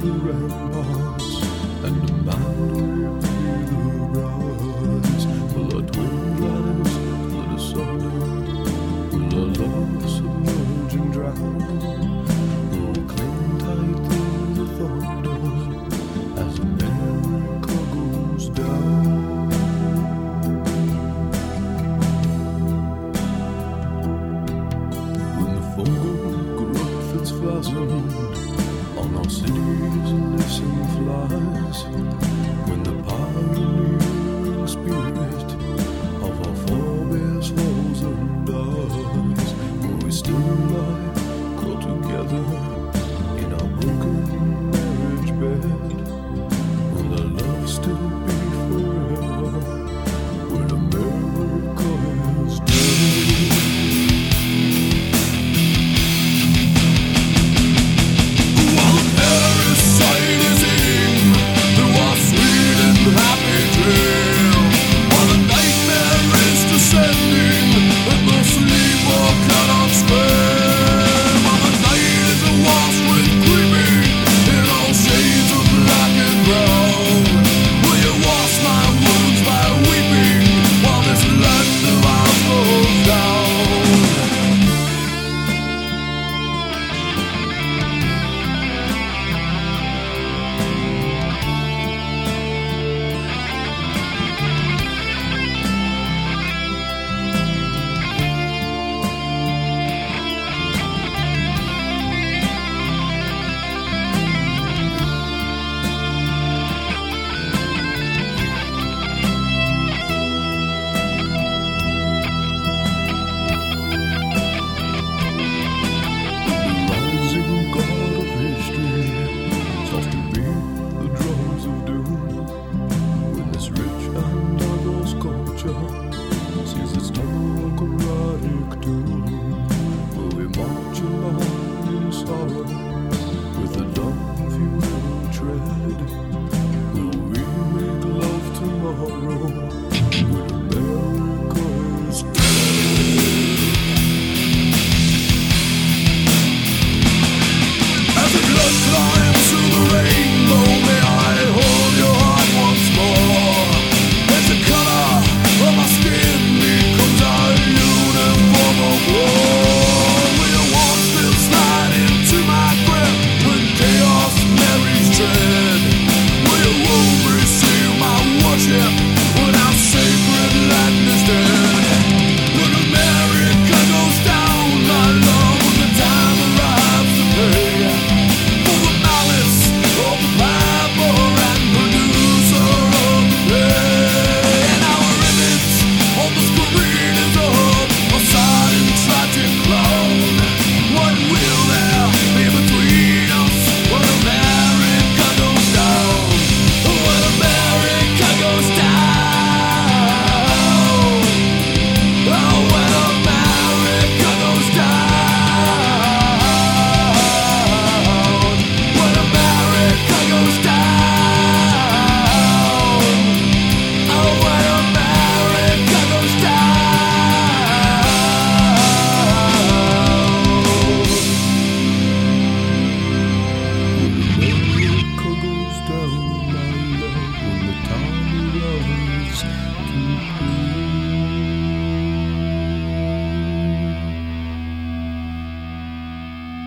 the right and the man will be the prize. Will our twin lives split asunder? Will our love submerge and drown? Will we cling in the thunder as America goes down? When the fog corrupts its fastened on our cities and listen flies when the pioneering spirit of our forebears falls and dies. But we still lie caught together in our broken marriage bed when the love still. with the dawn.